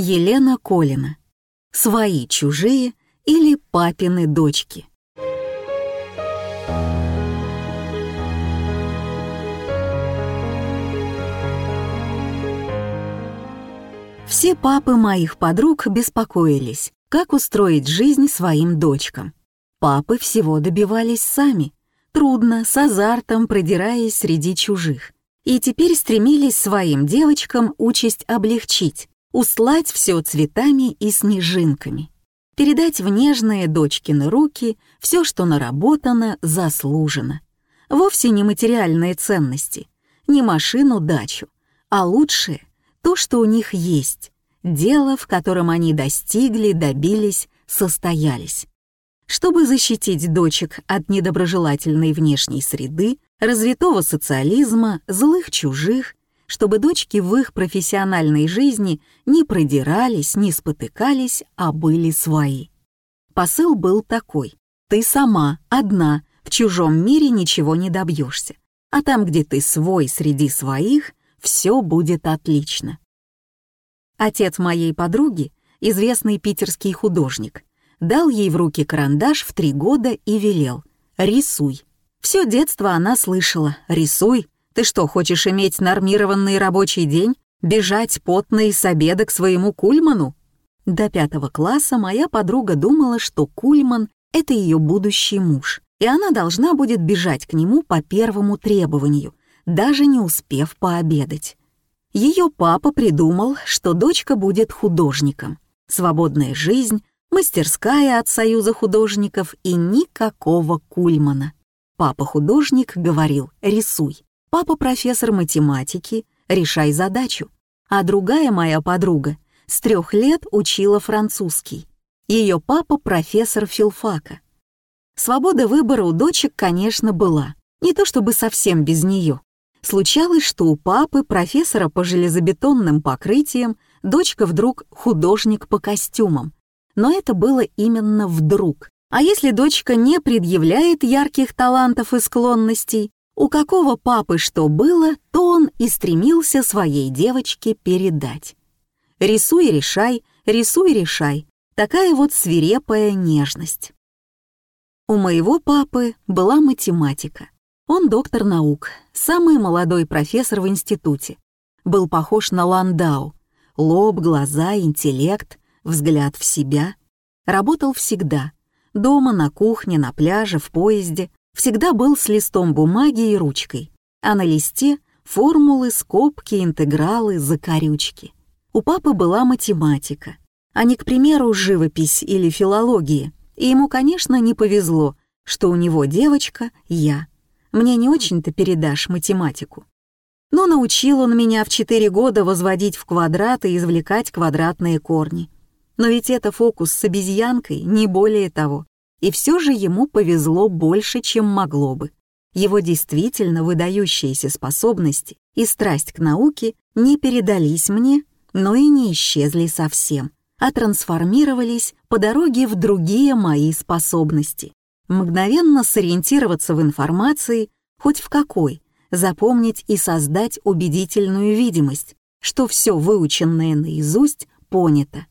Елена Колина. Свои чужие или папины дочки. Все папы моих подруг беспокоились, как устроить жизнь своим дочкам. Папы всего добивались сами, трудно, с азартом продираясь среди чужих. И теперь стремились своим девочкам участь облегчить, услать все цветами и снежинками, передать в нежные дочкины руки все, что наработано, заслужено. Вовсе не материальные ценности, не машину-дачу, а лучшее то, что у них есть, дело, в котором они достигли, добились, состоялись. Чтобы защитить дочек от недоброжелательной внешней среды, развитого социализма, злых чужих, чтобы дочки в их профессиональной жизни не продирались, не спотыкались, а были свои. Посыл был такой. Ты сама, одна, в чужом мире ничего не добьешься. А там, где ты свой среди своих, все будет отлично. Отец моей подруги, известный питерский художник, дал ей в руки карандаш в три года и велел «Рисуй». Все детство она слышала «Рисуй». Ты что, хочешь иметь нормированный рабочий день? Бежать потной с обеда к своему Кульману? До пятого класса моя подруга думала, что Кульман — это ее будущий муж, и она должна будет бежать к нему по первому требованию, даже не успев пообедать. Ее папа придумал, что дочка будет художником. Свободная жизнь, мастерская от Союза художников и никакого Кульмана. Папа-художник говорил «рисуй». Папа профессор математики, решай задачу. А другая моя подруга с трех лет учила французский. Ее папа профессор филфака. Свобода выбора у дочек, конечно, была. Не то чтобы совсем без нее. Случалось, что у папы, профессора по железобетонным покрытиям, дочка вдруг художник по костюмам. Но это было именно вдруг. А если дочка не предъявляет ярких талантов и склонностей, у какого папы что было, то он и стремился своей девочке передать. «Рисуй, решай, рисуй, решай» — такая вот свирепая нежность. У моего папы была математика. Он доктор наук, самый молодой профессор в институте. Был похож на Ландау. Лоб, глаза, интеллект, взгляд в себя. Работал всегда. Дома, на кухне, на пляже, в поезде всегда был с листом бумаги и ручкой, а на листе формулы, скобки, интегралы, закорючки. У папы была математика, а не, к примеру, живопись или филология, и ему, конечно, не повезло, что у него девочка — я. Мне не очень-то передашь математику. Но научил он меня в четыре года возводить в квадраты и извлекать квадратные корни. Но ведь это фокус с обезьянкой, не более того. И все же ему повезло больше, чем могло бы. Его действительно выдающиеся способности и страсть к науке не передались мне, но и не исчезли совсем, а трансформировались по дороге в другие мои способности. Мгновенно сориентироваться в информации, хоть в какой, запомнить и создать убедительную видимость, что все выученное наизусть понято.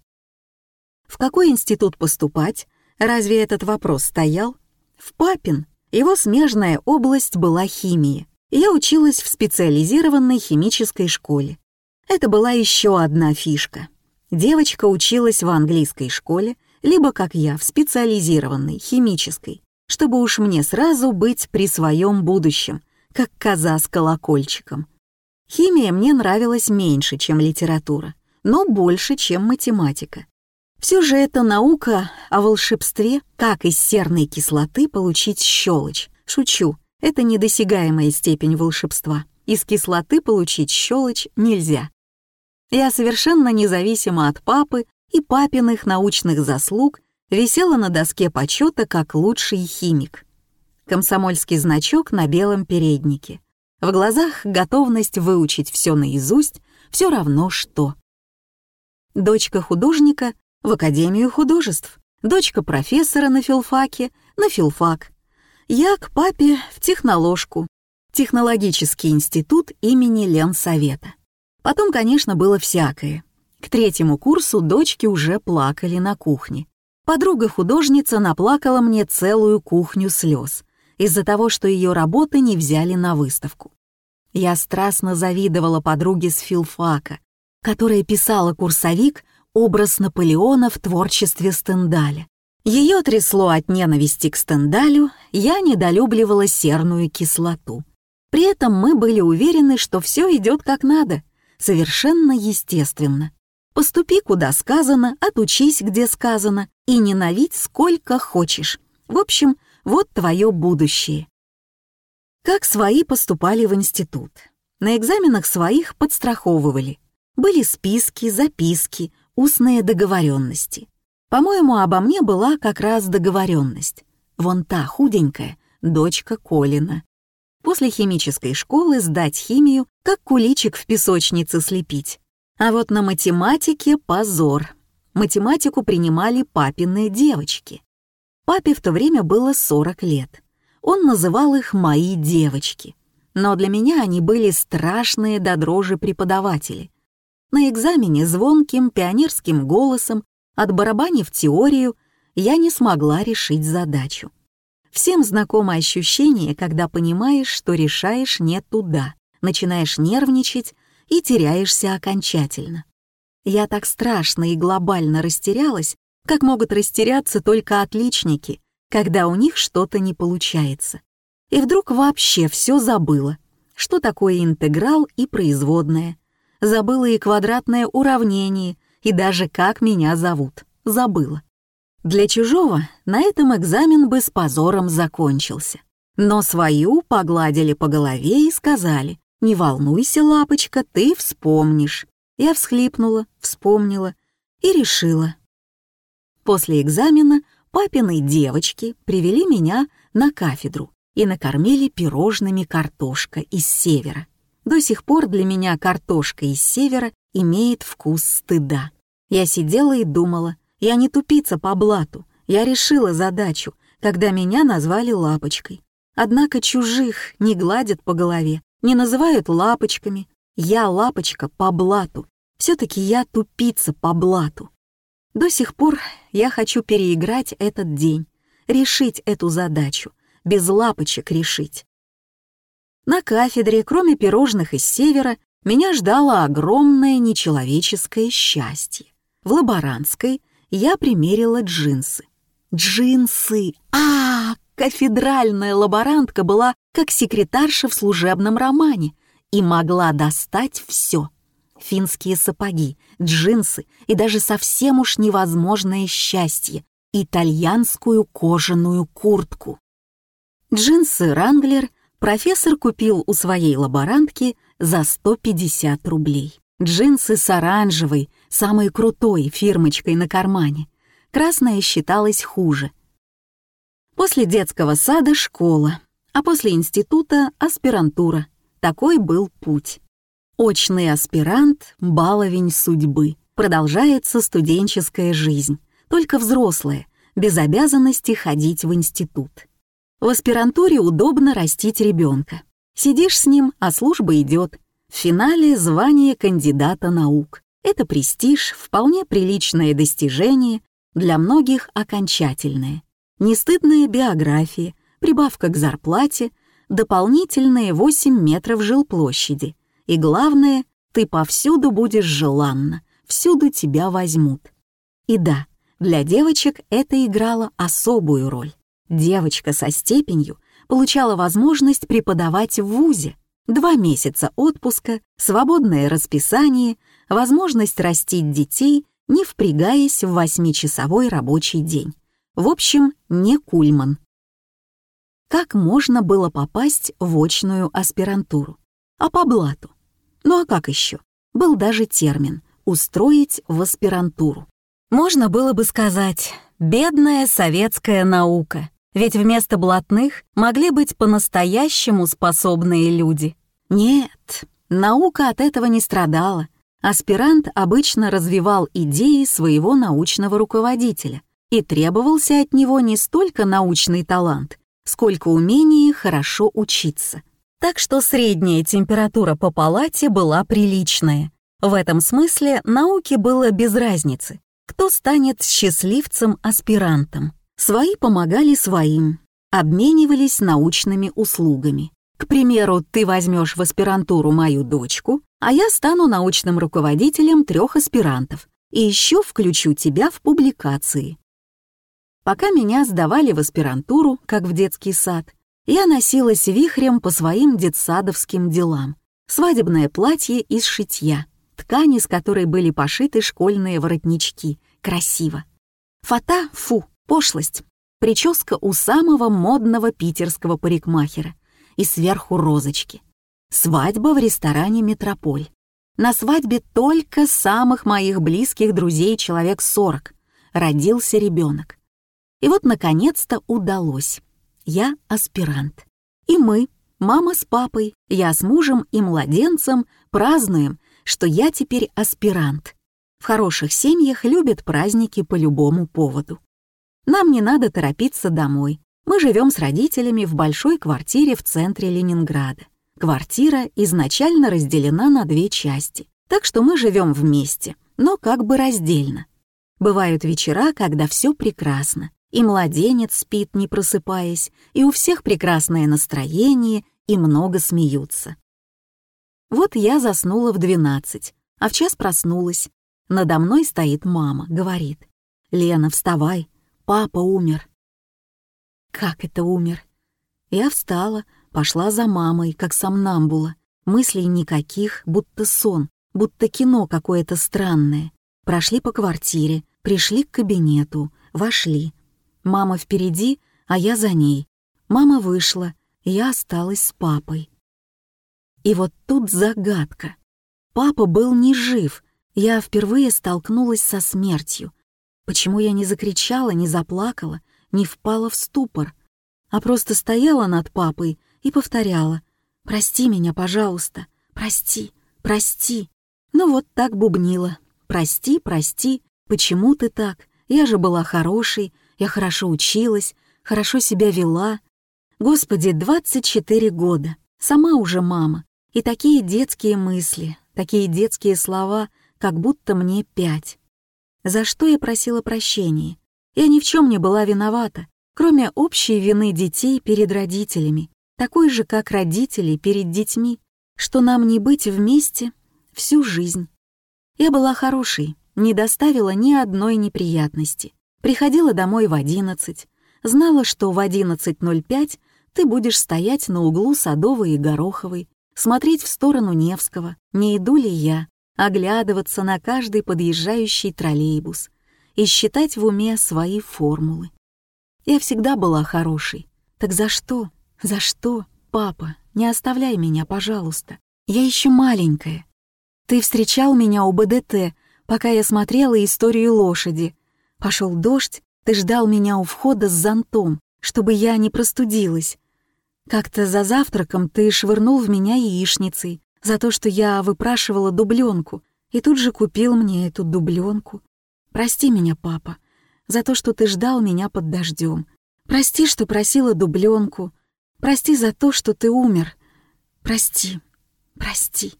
В какой институт поступать, Разве этот вопрос стоял? В Папин его смежная область была химия. Я училась в специализированной химической школе. Это была еще одна фишка. Девочка училась в английской школе, либо, как я, в специализированной, химической, чтобы уж мне сразу быть при своем будущем, как коза с колокольчиком. Химия мне нравилась меньше, чем литература, но больше, чем математика. Все же это наука о волшебстве, как из серной кислоты получить щелочь. Шучу, это недосягаемая степень волшебства. Из кислоты получить щелочь нельзя. Я совершенно независимо от папы и папиных научных заслуг висела на доске почета как лучший химик. Комсомольский значок на белом переднике. В глазах готовность выучить все наизусть, все равно что. Дочка художника в Академию художеств, дочка профессора на филфаке, на филфак. Я к папе в техноложку, технологический институт имени Ленсовета. Потом, конечно, было всякое. К третьему курсу дочки уже плакали на кухне. Подруга-художница наплакала мне целую кухню слез из-за того, что ее работы не взяли на выставку. Я страстно завидовала подруге с филфака, которая писала курсовик «Образ Наполеона в творчестве Стендаля». Ее трясло от ненависти к Стендалю, я недолюбливала серную кислоту. При этом мы были уверены, что все идет как надо, совершенно естественно. Поступи, куда сказано, отучись, где сказано, и ненавидь сколько хочешь. В общем, вот твое будущее. Как свои поступали в институт. На экзаменах своих подстраховывали. Были списки, записки, устные договоренности. По-моему, обо мне была как раз договоренность. Вон та худенькая, дочка Колина. После химической школы сдать химию, как куличик в песочнице слепить. А вот на математике позор. Математику принимали папины девочки. Папе в то время было 40 лет. Он называл их «мои девочки». Но для меня они были страшные до дрожи преподаватели. На экзамене звонким пионерским голосом Отбарабанив теорию, я не смогла решить задачу. Всем знакомо ощущение, когда понимаешь, что решаешь не туда, начинаешь нервничать и теряешься окончательно. Я так страшно и глобально растерялась, как могут растеряться только отличники, когда у них что-то не получается. И вдруг вообще все забыла. Что такое интеграл и производная? Забыла и квадратное уравнение, и даже как меня зовут. Забыла. Для чужого на этом экзамен бы с позором закончился. Но свою погладили по голове и сказали, «Не волнуйся, лапочка, ты вспомнишь». Я всхлипнула, вспомнила и решила. После экзамена папины девочки привели меня на кафедру и накормили пирожными картошка из севера. До сих пор для меня картошка из севера имеет вкус стыда. Я сидела и думала, я не тупица по блату, я решила задачу, когда меня назвали лапочкой. Однако чужих не гладят по голове, не называют лапочками. Я лапочка по блату, все-таки я тупица по блату. До сих пор я хочу переиграть этот день, решить эту задачу, без лапочек решить. На кафедре, кроме пирожных из севера, меня ждало огромное нечеловеческое счастье. В лаборантской я примерила джинсы. Джинсы! А, -а, -а Кафедральная лаборантка была как секретарша в служебном романе и могла достать все. Финские сапоги, джинсы и даже совсем уж невозможное счастье — итальянскую кожаную куртку. Джинсы «Ранглер» профессор купил у своей лаборантки за 150 рублей. Джинсы с оранжевой, самой крутой фирмочкой на кармане. Красная считалась хуже. После детского сада — школа, а после института — аспирантура. Такой был путь. Очный аспирант — баловень судьбы. Продолжается студенческая жизнь, только взрослая, без обязанности ходить в институт. В аспирантуре удобно растить ребенка. Сидишь с ним, а служба идет — в финале звание кандидата наук. Это престиж, вполне приличное достижение, для многих окончательное. Нестыдная биография, прибавка к зарплате, дополнительные 8 метров жилплощади. И главное, ты повсюду будешь желанна, всюду тебя возьмут. И да, для девочек это играло особую роль. Девочка со степенью получала возможность преподавать в ВУЗе, Два месяца отпуска, свободное расписание, возможность растить детей, не впрягаясь в восьмичасовой рабочий день. В общем, не кульман. Как можно было попасть в очную аспирантуру? А по блату? Ну а как еще? Был даже термин «устроить в аспирантуру». Можно было бы сказать «бедная советская наука», ведь вместо блатных могли быть по-настоящему способные люди. Нет, наука от этого не страдала. Аспирант обычно развивал идеи своего научного руководителя, и требовался от него не столько научный талант, сколько умение хорошо учиться. Так что средняя температура по палате была приличная. В этом смысле науке было без разницы, кто станет счастливцем-аспирантом. Свои помогали своим, обменивались научными услугами. К примеру, ты возьмешь в аспирантуру мою дочку, а я стану научным руководителем трех аспирантов и еще включу тебя в публикации. Пока меня сдавали в аспирантуру, как в детский сад, я носилась вихрем по своим детсадовским делам. Свадебное платье из шитья, ткани, с которой были пошиты школьные воротнички. Красиво. Фата — фу, пошлость. Прическа у самого модного питерского парикмахера. И сверху розочки. Свадьба в ресторане «Метрополь». На свадьбе только самых моих близких друзей человек сорок. Родился ребенок. И вот, наконец-то, удалось. Я аспирант. И мы, мама с папой, я с мужем и младенцем, празднуем, что я теперь аспирант. В хороших семьях любят праздники по любому поводу. Нам не надо торопиться домой. Мы живем с родителями в большой квартире в центре Ленинграда. Квартира изначально разделена на две части, так что мы живем вместе, но как бы раздельно. Бывают вечера, когда все прекрасно, и младенец спит, не просыпаясь, и у всех прекрасное настроение, и много смеются. Вот я заснула в двенадцать, а в час проснулась. Надо мной стоит мама, говорит. «Лена, вставай, папа умер». «Как это умер?» Я встала, Пошла за мамой, как сомнамбула. Мыслей никаких, будто сон, будто кино какое-то странное. Прошли по квартире, пришли к кабинету, вошли. Мама впереди, а я за ней. Мама вышла, я осталась с папой. И вот тут загадка. Папа был не жив, я впервые столкнулась со смертью. Почему я не закричала, не заплакала, не впала в ступор, а просто стояла над папой и повторяла «Прости меня, пожалуйста, прости, прости». Ну вот так бубнила «Прости, прости, почему ты так? Я же была хорошей, я хорошо училась, хорошо себя вела. Господи, 24 года, сама уже мама, и такие детские мысли, такие детские слова, как будто мне пять. За что я просила прощения? Я ни в чем не была виновата, кроме общей вины детей перед родителями такой же, как родители перед детьми, что нам не быть вместе всю жизнь. Я была хорошей, не доставила ни одной неприятности. Приходила домой в одиннадцать, знала, что в одиннадцать ноль пять ты будешь стоять на углу Садовой и Гороховой, смотреть в сторону Невского, не иду ли я, оглядываться на каждый подъезжающий троллейбус и считать в уме свои формулы. Я всегда была хорошей. Так за что? «За что? Папа, не оставляй меня, пожалуйста. Я еще маленькая. Ты встречал меня у БДТ, пока я смотрела историю лошади. Пошел дождь, ты ждал меня у входа с зонтом, чтобы я не простудилась. Как-то за завтраком ты швырнул в меня яичницей за то, что я выпрашивала дубленку, и тут же купил мне эту дубленку. Прости меня, папа, за то, что ты ждал меня под дождем. Прости, что просила дубленку, Прости за то, что ты умер. Прости, прости.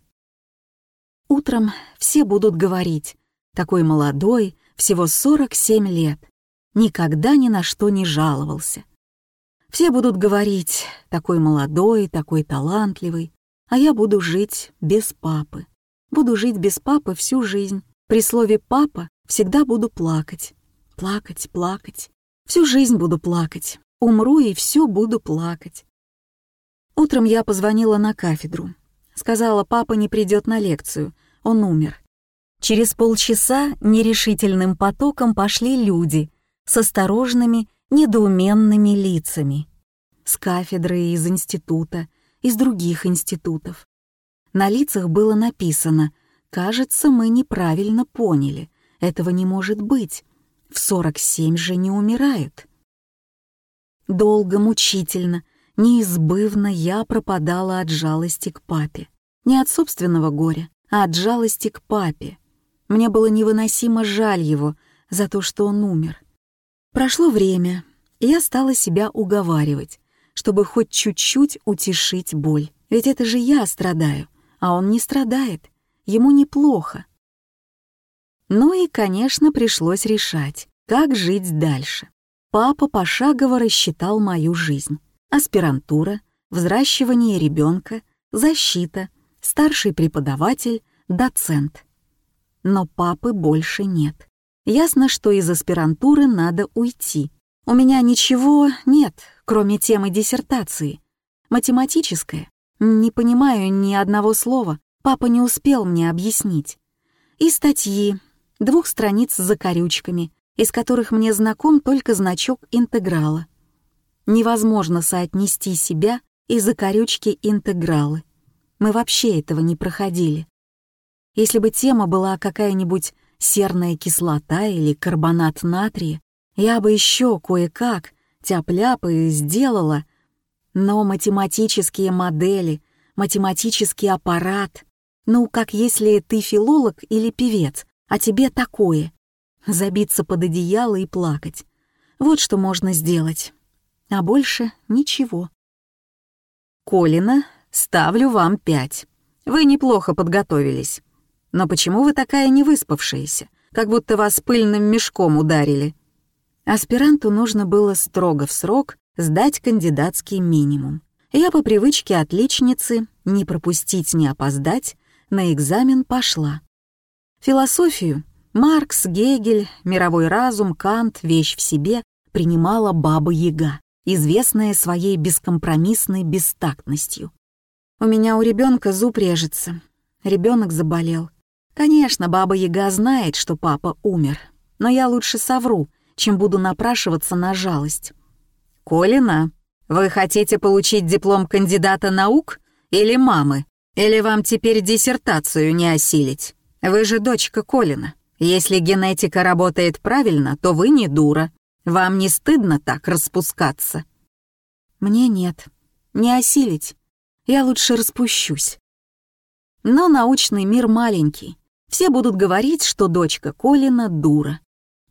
Утром все будут говорить, такой молодой, всего 47 лет, никогда ни на что не жаловался. Все будут говорить, такой молодой, такой талантливый, а я буду жить без папы. Буду жить без папы всю жизнь. При слове «папа» всегда буду плакать. Плакать, плакать. Всю жизнь буду плакать. Умру и все буду плакать. Утром я позвонила на кафедру. Сказала, папа не придет на лекцию, он умер. Через полчаса нерешительным потоком пошли люди с осторожными, недоуменными лицами. С кафедры, из института, из других институтов. На лицах было написано «Кажется, мы неправильно поняли. Этого не может быть. В 47 же не умирают». Долго, мучительно — неизбывно я пропадала от жалости к папе. Не от собственного горя, а от жалости к папе. Мне было невыносимо жаль его за то, что он умер. Прошло время, и я стала себя уговаривать, чтобы хоть чуть-чуть утешить боль. Ведь это же я страдаю, а он не страдает. ему неплохо. Ну и, конечно, пришлось решать, как жить дальше. Папа пошагово рассчитал мою жизнь. Аспирантура, взращивание ребенка, защита, старший преподаватель, доцент. Но папы больше нет. Ясно, что из аспирантуры надо уйти. У меня ничего нет, кроме темы диссертации. Математическая. Не понимаю ни одного слова, папа не успел мне объяснить. И статьи, двух страниц с закорючками, из которых мне знаком только значок интеграла. Невозможно соотнести себя и закорючки интегралы. Мы вообще этого не проходили. Если бы тема была какая-нибудь серная кислота или карбонат натрия, я бы еще кое-как тяп-ляп и сделала, но математические модели, математический аппарат, ну, как если ты филолог или певец, а тебе такое. Забиться под одеяло и плакать. Вот что можно сделать. А больше ничего. Колина, ставлю вам пять. Вы неплохо подготовились. Но почему вы такая невыспавшаяся, как будто вас пыльным мешком ударили? Аспиранту нужно было строго в срок сдать кандидатский минимум. Я по привычке отличницы, не пропустить, не опоздать, на экзамен пошла. Философию Маркс, Гегель, мировой разум, Кант, вещь в себе принимала Баба Яга, известная своей бескомпромиссной бестактностью. У меня у ребенка зуб режется. Ребенок заболел. Конечно, Баба Яга знает, что папа умер, но я лучше совру, чем буду напрашиваться на жалость. «Колина, вы хотите получить диплом кандидата наук или мамы? Или вам теперь диссертацию не осилить?» Вы же дочка Колина. Если генетика работает правильно, то вы не дура. Вам не стыдно так распускаться? Мне нет. Не осилить. Я лучше распущусь. Но научный мир маленький. Все будут говорить, что дочка Колина дура.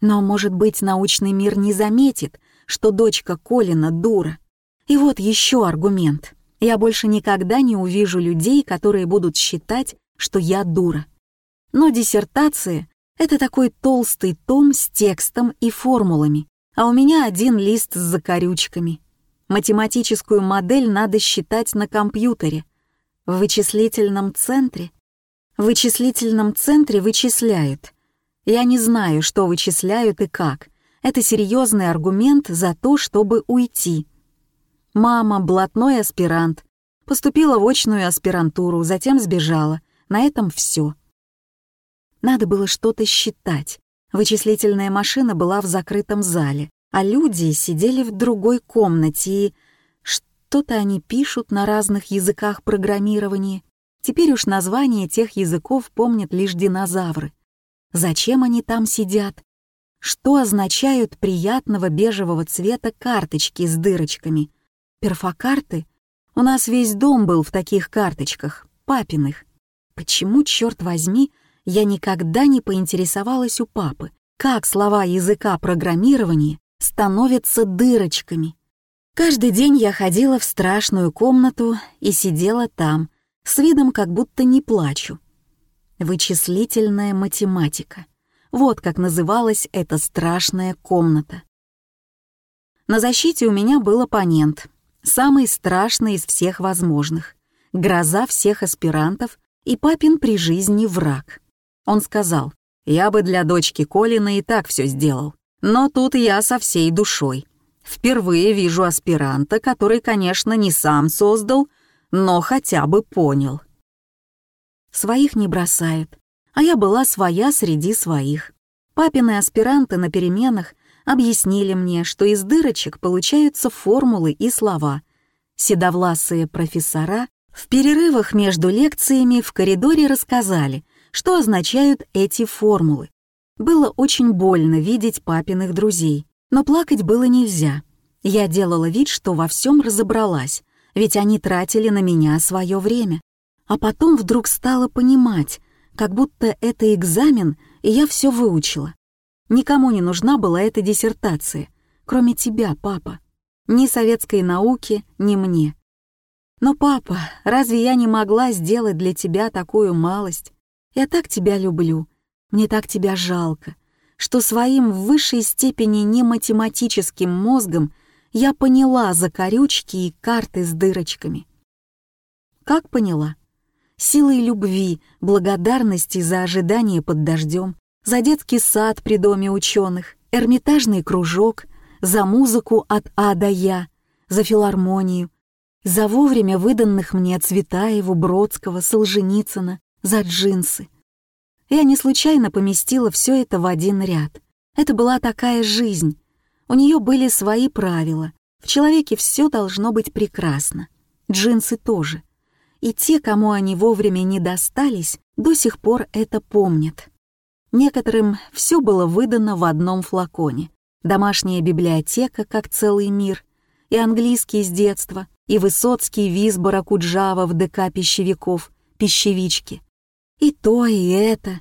Но, может быть, научный мир не заметит, что дочка Колина дура. И вот еще аргумент. Я больше никогда не увижу людей, которые будут считать, что я дура. Но диссертация — это такой толстый том с текстом и формулами, а у меня один лист с закорючками. Математическую модель надо считать на компьютере. В вычислительном центре? В вычислительном центре вычисляют. Я не знаю, что вычисляют и как. Это серьезный аргумент за то, чтобы уйти. Мама — блатной аспирант. Поступила в очную аспирантуру, затем сбежала. На этом все. Надо было что-то считать. Вычислительная машина была в закрытом зале, а люди сидели в другой комнате и... Что-то они пишут на разных языках программирования. Теперь уж названия тех языков помнят лишь динозавры. Зачем они там сидят? Что означают приятного бежевого цвета карточки с дырочками? Перфокарты? У нас весь дом был в таких карточках, папиных. Почему, черт возьми, я никогда не поинтересовалась у папы, как слова языка программирования становятся дырочками. Каждый день я ходила в страшную комнату и сидела там, с видом как будто не плачу. Вычислительная математика. Вот как называлась эта страшная комната. На защите у меня был оппонент, самый страшный из всех возможных, гроза всех аспирантов и папин при жизни враг. Он сказал, «Я бы для дочки Колина и так все сделал, но тут я со всей душой. Впервые вижу аспиранта, который, конечно, не сам создал, но хотя бы понял». Своих не бросает, а я была своя среди своих. Папины аспиранты на переменах объяснили мне, что из дырочек получаются формулы и слова. Седовласые профессора в перерывах между лекциями в коридоре рассказали — что означают эти формулы. Было очень больно видеть папиных друзей, но плакать было нельзя. Я делала вид, что во всем разобралась, ведь они тратили на меня свое время. А потом вдруг стала понимать, как будто это экзамен, и я все выучила. Никому не нужна была эта диссертация, кроме тебя, папа. Ни советской науки, ни мне. Но, папа, разве я не могла сделать для тебя такую малость? Я так тебя люблю, мне так тебя жалко, что своим в высшей степени не математическим мозгом я поняла закорючки и карты с дырочками. Как поняла? Силой любви, благодарности за ожидание под дождем, за детский сад при доме ученых, эрмитажный кружок, за музыку от А до Я, за филармонию, за вовремя выданных мне Цветаеву, Бродского, Солженицына, за джинсы. Я не случайно поместила все это в один ряд. Это была такая жизнь. У нее были свои правила. В человеке все должно быть прекрасно. Джинсы тоже. И те, кому они вовремя не достались, до сих пор это помнят. Некоторым все было выдано в одном флаконе. Домашняя библиотека, как целый мир, и английский с детства, и Высоцкий Визбора Куджава в ДК пищевиков, пищевички. И то, и это.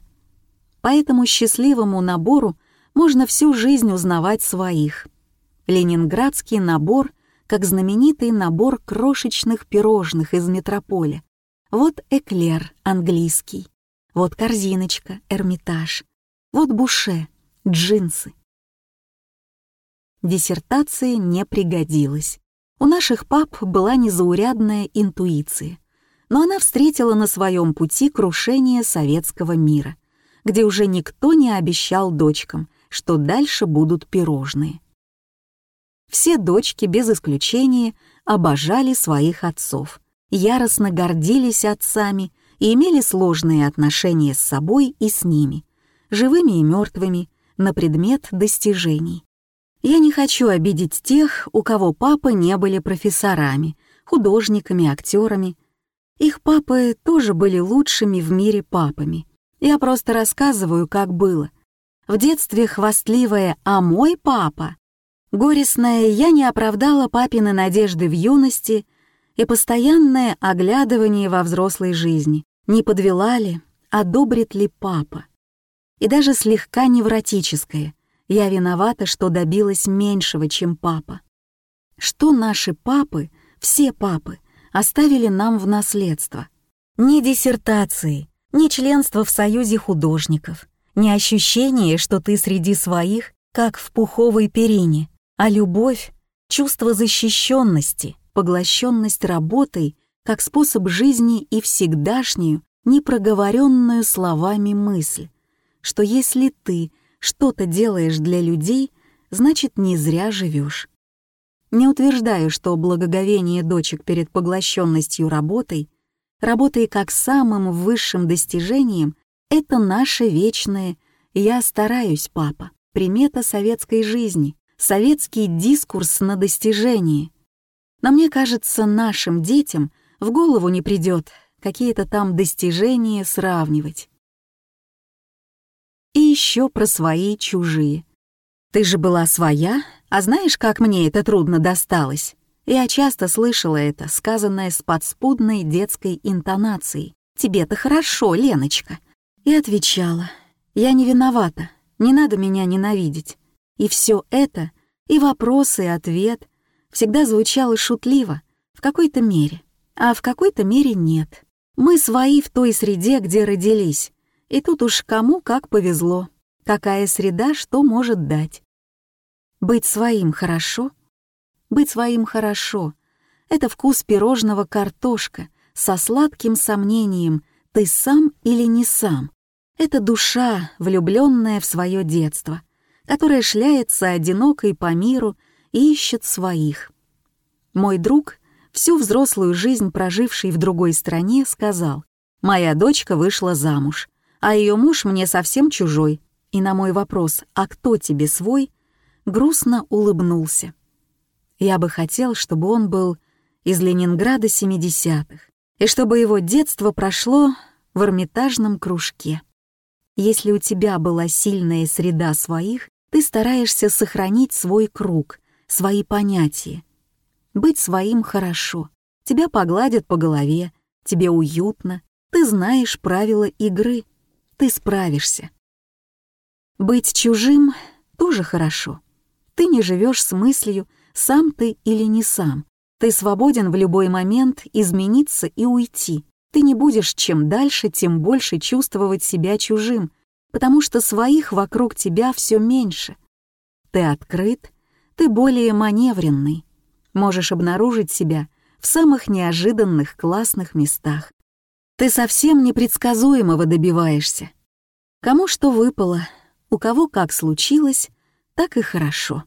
По этому счастливому набору можно всю жизнь узнавать своих. Ленинградский набор, как знаменитый набор крошечных пирожных из метрополя. Вот эклер английский, вот корзиночка, эрмитаж, вот буше, джинсы. Диссертация не пригодилась. У наших пап была незаурядная интуиция, но она встретила на своем пути крушение советского мира, где уже никто не обещал дочкам, что дальше будут пирожные. Все дочки, без исключения, обожали своих отцов, яростно гордились отцами и имели сложные отношения с собой и с ними, живыми и мертвыми, на предмет достижений. Я не хочу обидеть тех, у кого папы не были профессорами, художниками, актерами. Их папы тоже были лучшими в мире папами. Я просто рассказываю, как было. В детстве хвастливая «а мой папа». Горестная я не оправдала папины надежды в юности и постоянное оглядывание во взрослой жизни. Не подвела ли, одобрит ли папа. И даже слегка невротическое — я виновата, что добилась меньшего, чем папа. Что наши папы, все папы, оставили нам в наследство? Ни диссертации, ни членство в союзе художников, ни ощущение, что ты среди своих, как в пуховой перине, а любовь, чувство защищенности, поглощенность работой как способ жизни и всегдашнюю, непроговоренную словами мысль, что если ты — что-то делаешь для людей, значит, не зря живешь. Не утверждаю, что благоговение дочек перед поглощенностью работой, работой как самым высшим достижением, это наше вечное «я стараюсь, папа», примета советской жизни, советский дискурс на достижение. Но мне кажется, нашим детям в голову не придет какие-то там достижения сравнивать и еще про свои чужие. Ты же была своя, а знаешь, как мне это трудно досталось? Я часто слышала это, сказанное с подспудной детской интонацией. «Тебе-то хорошо, Леночка». И отвечала, «Я не виновата, не надо меня ненавидеть». И все это, и вопрос, и ответ, всегда звучало шутливо, в какой-то мере, а в какой-то мере нет. Мы свои в той среде, где родились, и тут уж кому как повезло, какая среда что может дать. Быть своим хорошо? Быть своим хорошо — это вкус пирожного картошка со сладким сомнением «ты сам или не сам». Это душа, влюбленная в свое детство, которая шляется одинокой по миру и ищет своих. Мой друг, всю взрослую жизнь проживший в другой стране, сказал, «Моя дочка вышла замуж, а ее муж мне совсем чужой. И на мой вопрос «А кто тебе свой?» грустно улыбнулся. Я бы хотел, чтобы он был из Ленинграда 70-х, и чтобы его детство прошло в Эрмитажном кружке. Если у тебя была сильная среда своих, ты стараешься сохранить свой круг, свои понятия. Быть своим хорошо. Тебя погладят по голове, тебе уютно, ты знаешь правила игры — ты справишься. Быть чужим тоже хорошо. Ты не живешь с мыслью, сам ты или не сам. Ты свободен в любой момент измениться и уйти. Ты не будешь чем дальше, тем больше чувствовать себя чужим, потому что своих вокруг тебя все меньше. Ты открыт, ты более маневренный, можешь обнаружить себя в самых неожиданных классных местах. Ты совсем непредсказуемого добиваешься. Кому что выпало, у кого как случилось, так и хорошо.